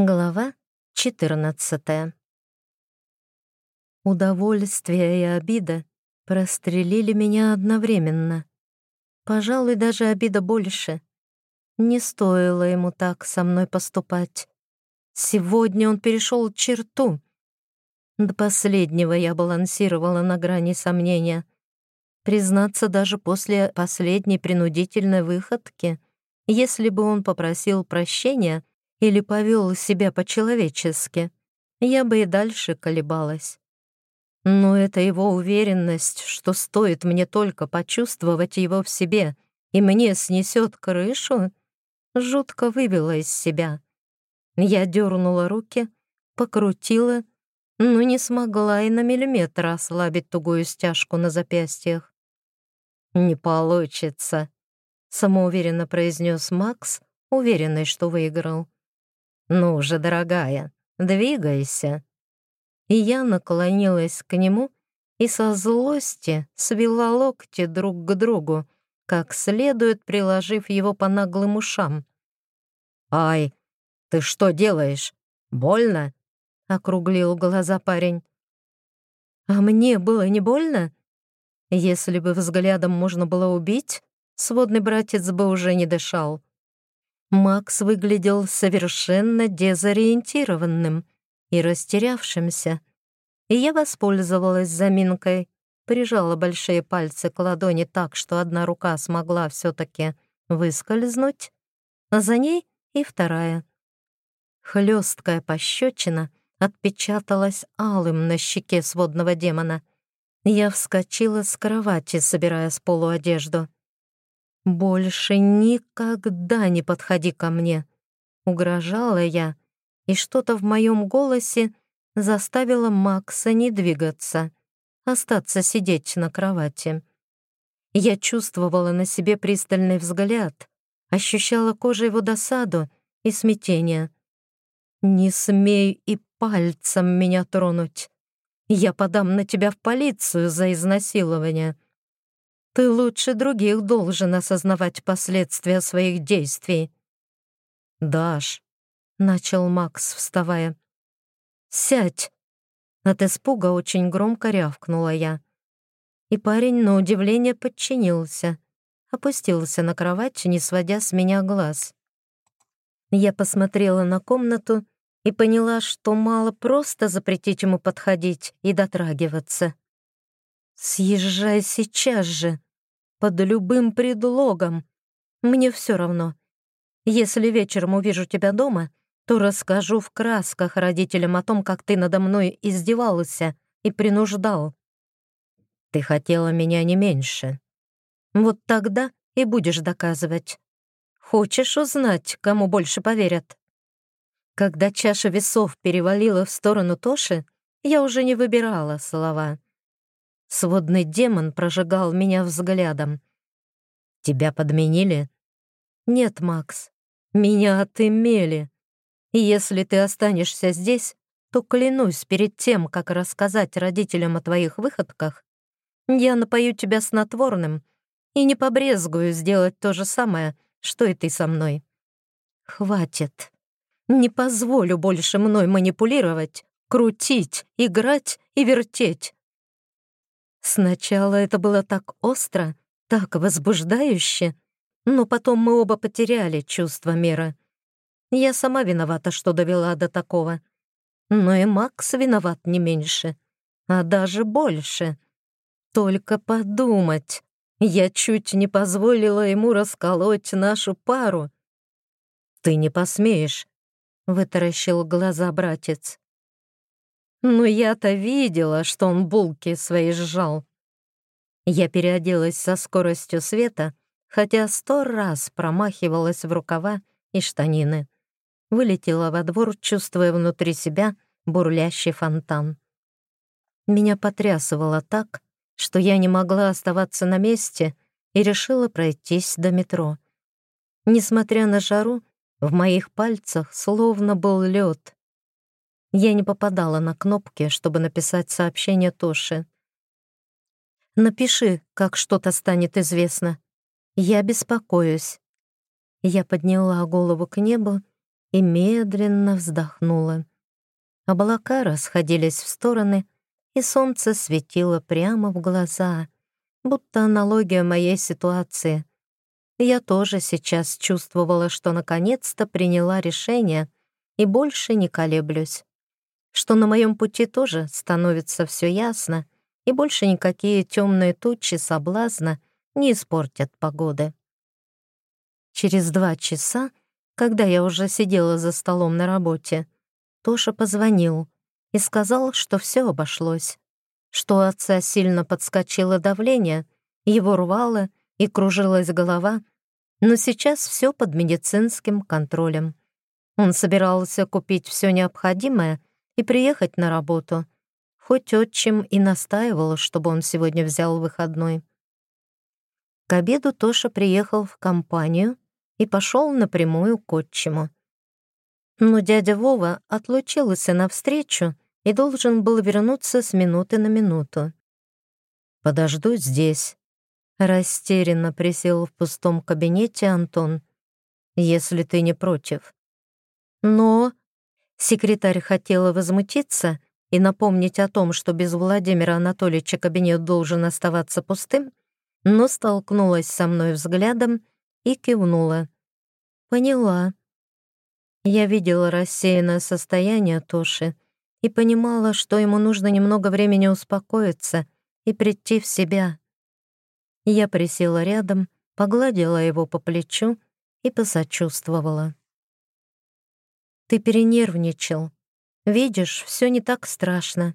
Глава 14 Удовольствие и обида прострелили меня одновременно. Пожалуй, даже обида больше. Не стоило ему так со мной поступать. Сегодня он перешел черту. До последнего я балансировала на грани сомнения. Признаться, даже после последней принудительной выходки, если бы он попросил прощения — или повел себя по-человечески, я бы и дальше колебалась. Но это его уверенность, что стоит мне только почувствовать его в себе, и мне снесет крышу, жутко вывела из себя. Я дернула руки, покрутила, но не смогла и на миллиметр ослабить тугую стяжку на запястьях. «Не получится», — самоуверенно произнес Макс, уверенный, что выиграл. «Ну же, дорогая, двигайся». И я наклонилась к нему и со злости свела локти друг к другу, как следует приложив его по наглым ушам. «Ай, ты что делаешь? Больно?» — округлил глаза парень. «А мне было не больно? Если бы взглядом можно было убить, сводный братец бы уже не дышал. Макс выглядел совершенно дезориентированным и растерявшимся. И я воспользовалась заминкой, прижала большие пальцы к ладони так, что одна рука смогла все-таки выскользнуть, а за ней и вторая. Хлесткая пощечина отпечаталась алым на щеке сводного демона. Я вскочила с кровати, собирая с полу одежду. «Больше никогда не подходи ко мне!» Угрожала я, и что-то в моем голосе заставило Макса не двигаться, остаться сидеть на кровати. Я чувствовала на себе пристальный взгляд, ощущала кожей его досаду и смятение. «Не смей и пальцем меня тронуть! Я подам на тебя в полицию за изнасилование!» Ты лучше других должен осознавать последствия своих действий. «Даш», — начал Макс, вставая. «Сядь!» От испуга очень громко рявкнула я. И парень, на удивление, подчинился. Опустился на кровать, не сводя с меня глаз. Я посмотрела на комнату и поняла, что мало просто запретить ему подходить и дотрагиваться. «Съезжай сейчас же!» под любым предлогом. Мне все равно. Если вечером увижу тебя дома, то расскажу в красках родителям о том, как ты надо мной издевался и принуждал. Ты хотела меня не меньше. Вот тогда и будешь доказывать. Хочешь узнать, кому больше поверят? Когда чаша весов перевалила в сторону Тоши, я уже не выбирала слова. Сводный демон прожигал меня взглядом. «Тебя подменили?» «Нет, Макс, меня отымели. И если ты останешься здесь, то клянусь перед тем, как рассказать родителям о твоих выходках, я напою тебя снотворным и не побрезгую сделать то же самое, что и ты со мной. Хватит. Не позволю больше мной манипулировать, крутить, играть и вертеть. Сначала это было так остро, так возбуждающе, но потом мы оба потеряли чувство меры. Я сама виновата, что довела до такого. Но и Макс виноват не меньше, а даже больше. Только подумать, я чуть не позволила ему расколоть нашу пару. «Ты не посмеешь», — вытаращил глаза братец. Но я-то видела, что он булки свои сжал. Я переоделась со скоростью света, хотя сто раз промахивалась в рукава и штанины. Вылетела во двор, чувствуя внутри себя бурлящий фонтан. Меня потрясывало так, что я не могла оставаться на месте и решила пройтись до метро. Несмотря на жару, в моих пальцах словно был лед. Я не попадала на кнопки, чтобы написать сообщение Тоше. «Напиши, как что-то станет известно. Я беспокоюсь». Я подняла голову к небу и медленно вздохнула. Облака расходились в стороны, и солнце светило прямо в глаза, будто аналогия моей ситуации. Я тоже сейчас чувствовала, что наконец-то приняла решение и больше не колеблюсь. Что на моем пути тоже становится все ясно, и больше никакие темные тучи соблазна не испортят погоды. Через два часа, когда я уже сидела за столом на работе, Тоша позвонил и сказал, что все обошлось, что у отца сильно подскочило давление, его рвало и кружилась голова, но сейчас все под медицинским контролем. Он собирался купить все необходимое и приехать на работу, хоть отчим и настаивал, чтобы он сегодня взял выходной. К обеду Тоша приехал в компанию и пошел напрямую к отчиму. Но дядя Вова отлучился навстречу и должен был вернуться с минуты на минуту. «Подожду здесь», — растерянно присел в пустом кабинете Антон, «если ты не против». Но секретарь хотела возмутиться и напомнить о том, что без Владимира Анатольевича кабинет должен оставаться пустым, но столкнулась со мной взглядом и кивнула. «Поняла». Я видела рассеянное состояние Тоши и понимала, что ему нужно немного времени успокоиться и прийти в себя. Я присела рядом, погладила его по плечу и посочувствовала. «Ты перенервничал. Видишь, все не так страшно.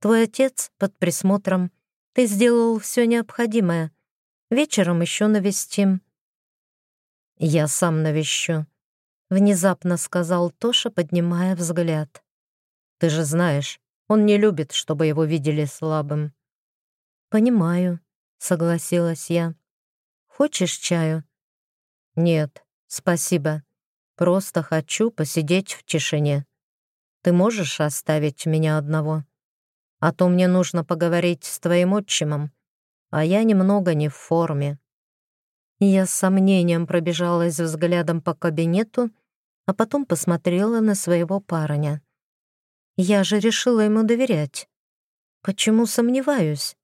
Твой отец под присмотром. Ты сделал все необходимое. Вечером еще навестим». «Я сам навещу», — внезапно сказал Тоша, поднимая взгляд. «Ты же знаешь, он не любит, чтобы его видели слабым». «Понимаю», — согласилась я. «Хочешь чаю?» «Нет, спасибо. Просто хочу посидеть в тишине. Ты можешь оставить меня одного? А то мне нужно поговорить с твоим отчимом, а я немного не в форме». Я с сомнением пробежалась взглядом по кабинету, а потом посмотрела на своего парня. Я же решила ему доверять. Почему сомневаюсь?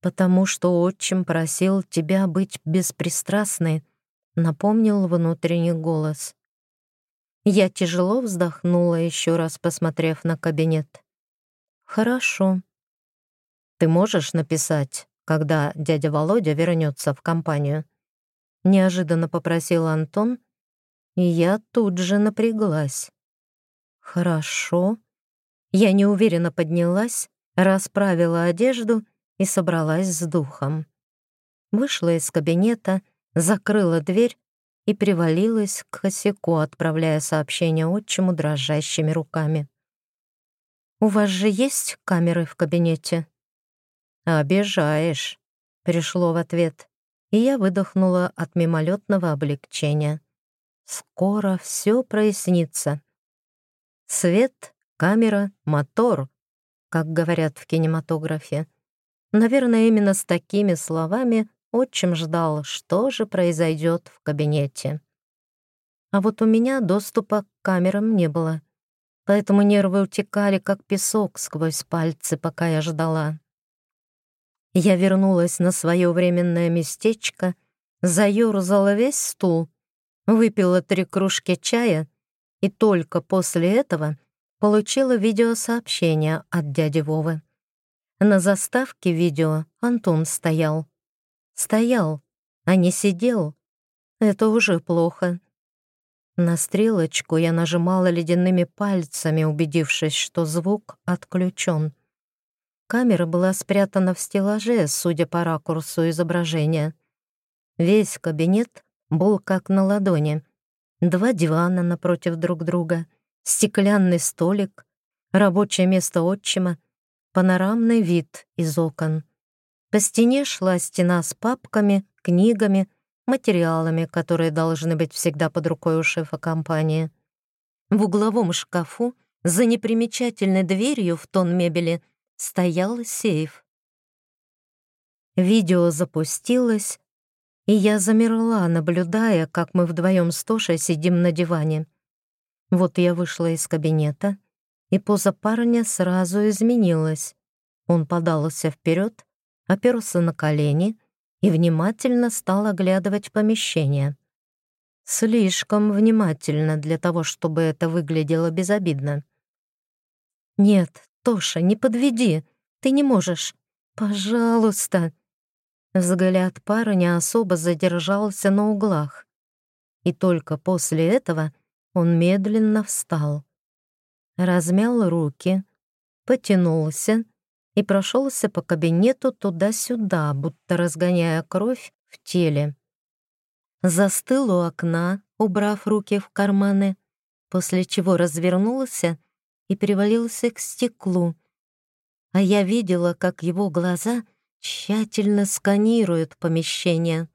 Потому что отчим просил тебя быть беспристрастной, напомнил внутренний голос. Я тяжело вздохнула, еще раз посмотрев на кабинет. Хорошо. Ты можешь написать когда дядя Володя вернется в компанию. Неожиданно попросил Антон, и я тут же напряглась. Хорошо. Я неуверенно поднялась, расправила одежду и собралась с духом. Вышла из кабинета, закрыла дверь и привалилась к косяку, отправляя сообщение отчиму дрожащими руками. «У вас же есть камеры в кабинете?» «Обижаешь», — пришло в ответ, и я выдохнула от мимолетного облегчения. «Скоро все прояснится». Свет, камера, мотор, как говорят в кинематографе. Наверное, именно с такими словами отчим ждал, что же произойдет в кабинете. А вот у меня доступа к камерам не было, поэтому нервы утекали, как песок сквозь пальцы, пока я ждала. Я вернулась на свое временное местечко, заёрзала весь стул, выпила три кружки чая и только после этого получила видеосообщение от дяди Вовы. На заставке видео Антон стоял. Стоял, а не сидел. Это уже плохо. На стрелочку я нажимала ледяными пальцами, убедившись, что звук отключен. Камера была спрятана в стеллаже, судя по ракурсу изображения. Весь кабинет был как на ладони. Два дивана напротив друг друга, стеклянный столик, рабочее место отчима, панорамный вид из окон. По стене шла стена с папками, книгами, материалами, которые должны быть всегда под рукой у шефа компании. В угловом шкафу, за непримечательной дверью в тон мебели — стоял сейф. Видео запустилось, и я замерла, наблюдая, как мы вдвоем с Тошей сидим на диване. Вот я вышла из кабинета, и поза парня сразу изменилась. Он подался вперед, оперся на колени и внимательно стал оглядывать помещение. Слишком внимательно для того, чтобы это выглядело безобидно. «Нет, Тоша, не подведи, ты не можешь. Пожалуйста!» Взгляд парня особо задержался на углах. И только после этого он медленно встал. Размял руки, потянулся и прошелся по кабинету туда-сюда, будто разгоняя кровь в теле. Застыл у окна, убрав руки в карманы, после чего развернулся и привалился к стеклу. А я видела, как его глаза тщательно сканируют помещение.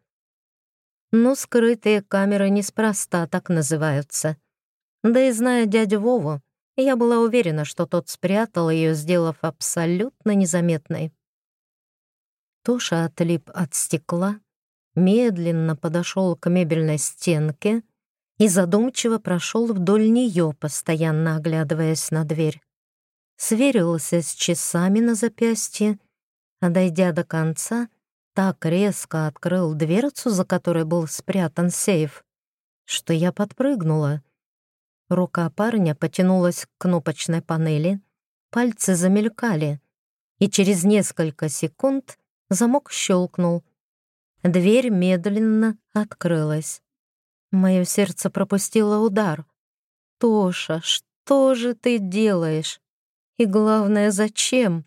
Ну, скрытые камеры неспроста так называются. Да и зная дядю Вову, я была уверена, что тот спрятал ее, сделав абсолютно незаметной. Тоша отлип от стекла, медленно подошел к мебельной стенке и задумчиво прошел вдоль нее, постоянно оглядываясь на дверь. Сверился с часами на запястье, а дойдя до конца, так резко открыл дверцу, за которой был спрятан сейф, что я подпрыгнула — Рука парня потянулась к кнопочной панели, пальцы замелькали, и через несколько секунд замок щелкнул. Дверь медленно открылась. Мое сердце пропустило удар. «Тоша, что же ты делаешь? И главное, зачем?»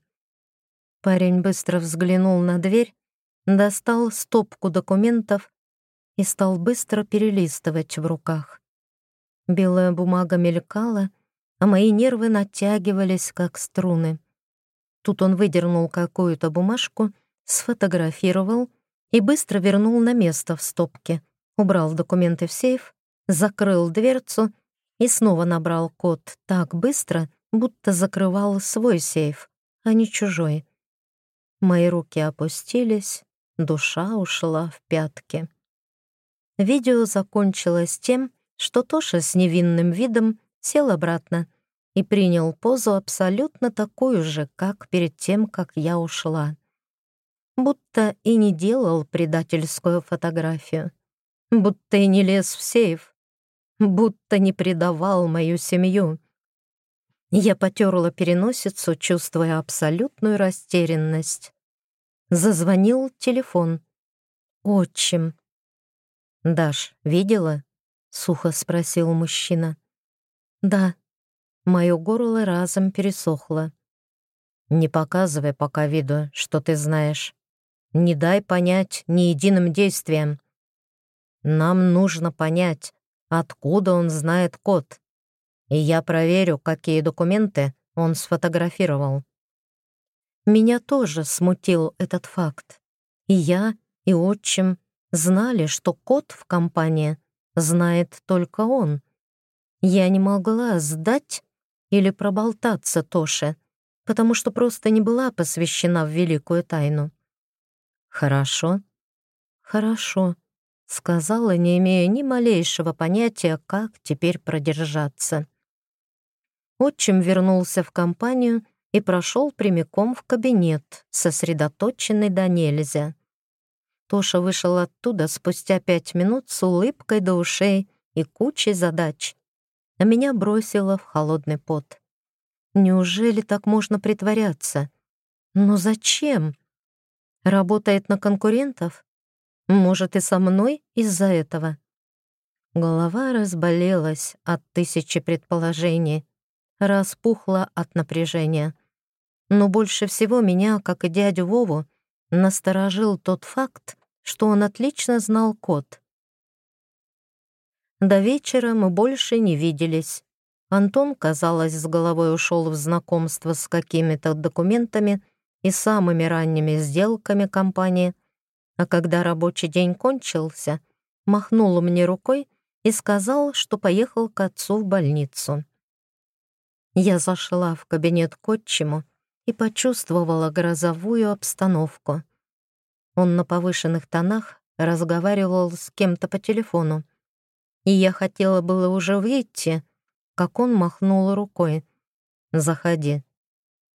Парень быстро взглянул на дверь, достал стопку документов и стал быстро перелистывать в руках. Белая бумага мелькала, а мои нервы натягивались, как струны. Тут он выдернул какую-то бумажку, сфотографировал и быстро вернул на место в стопке, убрал документы в сейф, закрыл дверцу и снова набрал код так быстро, будто закрывал свой сейф, а не чужой. Мои руки опустились, душа ушла в пятки. Видео закончилось тем, что Тоша с невинным видом сел обратно и принял позу абсолютно такую же, как перед тем, как я ушла. Будто и не делал предательскую фотографию, будто и не лез в сейф, будто не предавал мою семью. Я потерла переносицу, чувствуя абсолютную растерянность. Зазвонил телефон. «Отчим». «Даш, видела?» — сухо спросил мужчина. «Да». Мое горло разом пересохло. «Не показывай пока виду, что ты знаешь. Не дай понять ни единым действием. Нам нужно понять, откуда он знает код. И я проверю, какие документы он сфотографировал». Меня тоже смутил этот факт. И я, и отчим знали, что код в компании знает только он. Я не могла сдать или проболтаться Тоше, потому что просто не была посвящена в великую тайну. «Хорошо, хорошо», — сказала, не имея ни малейшего понятия, как теперь продержаться. Отчим вернулся в компанию и прошел прямиком в кабинет, сосредоточенный до нельзя. Тоша вышел оттуда спустя пять минут с улыбкой до ушей и кучей задач, а меня бросило в холодный пот. Неужели так можно притворяться? Но зачем? Работает на конкурентов? Может, и со мной из-за этого? Голова разболелась от тысячи предположений, распухла от напряжения. Но больше всего меня, как и дядю Вову, насторожил тот факт, что он отлично знал код. До вечера мы больше не виделись. Антон, казалось, с головой ушел в знакомство с какими-то документами и самыми ранними сделками компании, а когда рабочий день кончился, махнул мне рукой и сказал, что поехал к отцу в больницу. Я зашла в кабинет к отчиму и почувствовала грозовую обстановку. Он на повышенных тонах разговаривал с кем-то по телефону. И я хотела было уже выйти, как он махнул рукой. «Заходи».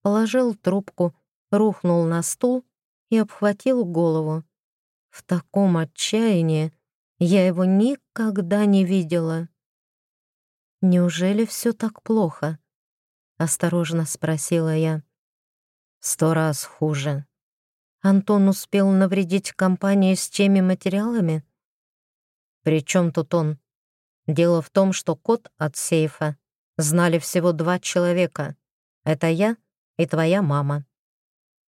Положил трубку, рухнул на стул и обхватил голову. В таком отчаянии я его никогда не видела. «Неужели все так плохо?» — осторожно спросила я. «Сто раз хуже». Антон успел навредить компании с теми материалами? «При чем тут он?» Дело в том, что код от сейфа знали всего два человека. Это я и твоя мама.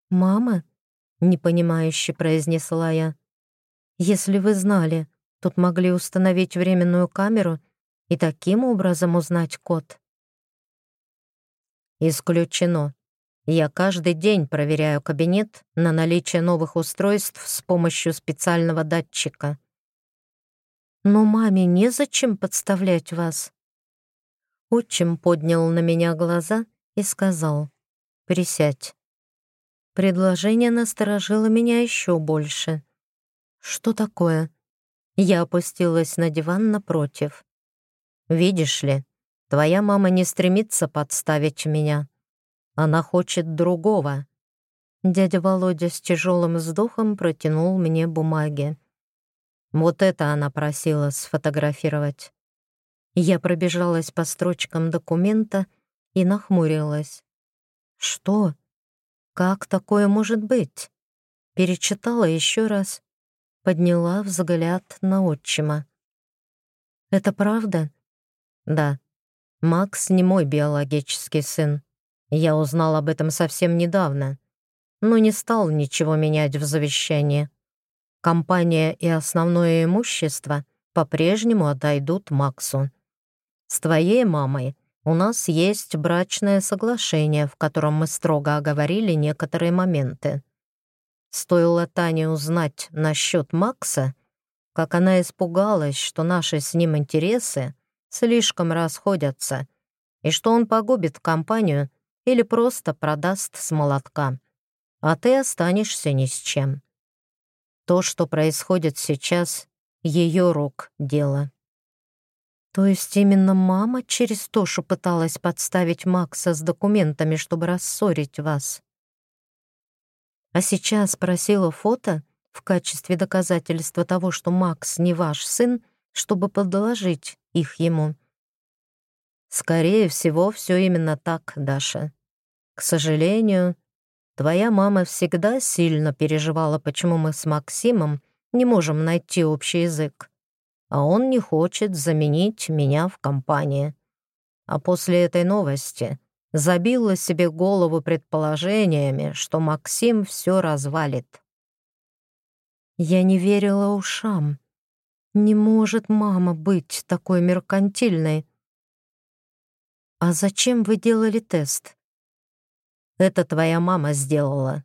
«Мама?» — непонимающе произнесла я. «Если вы знали, тут могли установить временную камеру и таким образом узнать код». «Исключено. Я каждый день проверяю кабинет на наличие новых устройств с помощью специального датчика». «Но маме незачем подставлять вас». Отчим поднял на меня глаза и сказал, «Присядь». Предложение насторожило меня еще больше. «Что такое?» Я опустилась на диван напротив. «Видишь ли, твоя мама не стремится подставить меня. Она хочет другого». Дядя Володя с тяжелым вздохом протянул мне бумаги. Вот это она просила сфотографировать. Я пробежалась по строчкам документа и нахмурилась. «Что?» Как такое может быть? Перечитала еще раз, подняла взгляд на отчима. Это правда? Да. Макс не мой биологический сын. Я узнал об этом совсем недавно, но не стал ничего менять в завещании. Компания и основное имущество по-прежнему отойдут Максу. С твоей мамой у нас есть брачное соглашение, в котором мы строго оговорили некоторые моменты. Стоило Тане узнать насчет Макса, как она испугалась, что наши с ним интересы слишком расходятся и что он погубит компанию или просто продаст с молотка, а ты останешься ни с чем. То, что происходит сейчас, ее рук дело. То есть именно мама через Тошу пыталась подставить Макса с документами, чтобы рассорить вас? А сейчас просила фото в качестве доказательства того, что Макс не ваш сын, чтобы подложить их ему. Скорее всего, все именно так, Даша. К сожалению, твоя мама всегда сильно переживала, почему мы с Максимом не можем найти общий язык а он не хочет заменить меня в компании. А после этой новости забила себе голову предположениями, что Максим все развалит. Я не верила ушам. Не может мама быть такой меркантильной. А зачем вы делали тест? Это твоя мама сделала.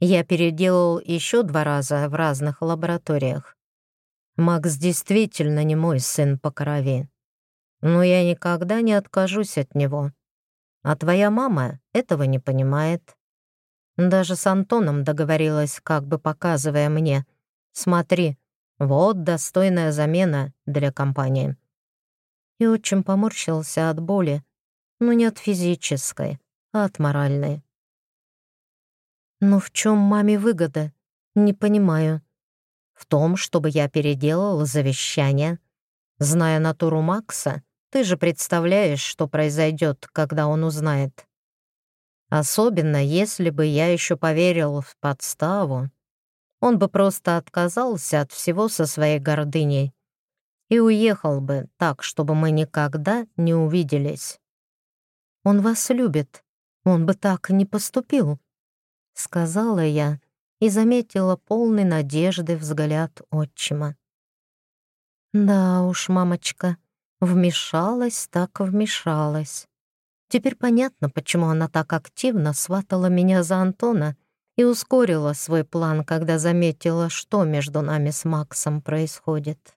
Я переделал еще два раза в разных лабораториях. Макс действительно не мой сын по крови. Но я никогда не откажусь от него. А твоя мама этого не понимает. Даже с Антоном договорилась, как бы показывая мне. Смотри, вот достойная замена для компании. И очень поморщился от боли, но не от физической, а от моральной. Но в чем маме выгода? Не понимаю в том, чтобы я переделал завещание. Зная натуру Макса, ты же представляешь, что произойдет, когда он узнает. Особенно, если бы я еще поверил в подставу. Он бы просто отказался от всего со своей гордыней и уехал бы так, чтобы мы никогда не увиделись. Он вас любит, он бы так не поступил, — сказала я, и заметила полный надежды взгляд отчима. Да уж, мамочка, вмешалась так вмешалась. Теперь понятно, почему она так активно сватала меня за Антона и ускорила свой план, когда заметила, что между нами с Максом происходит.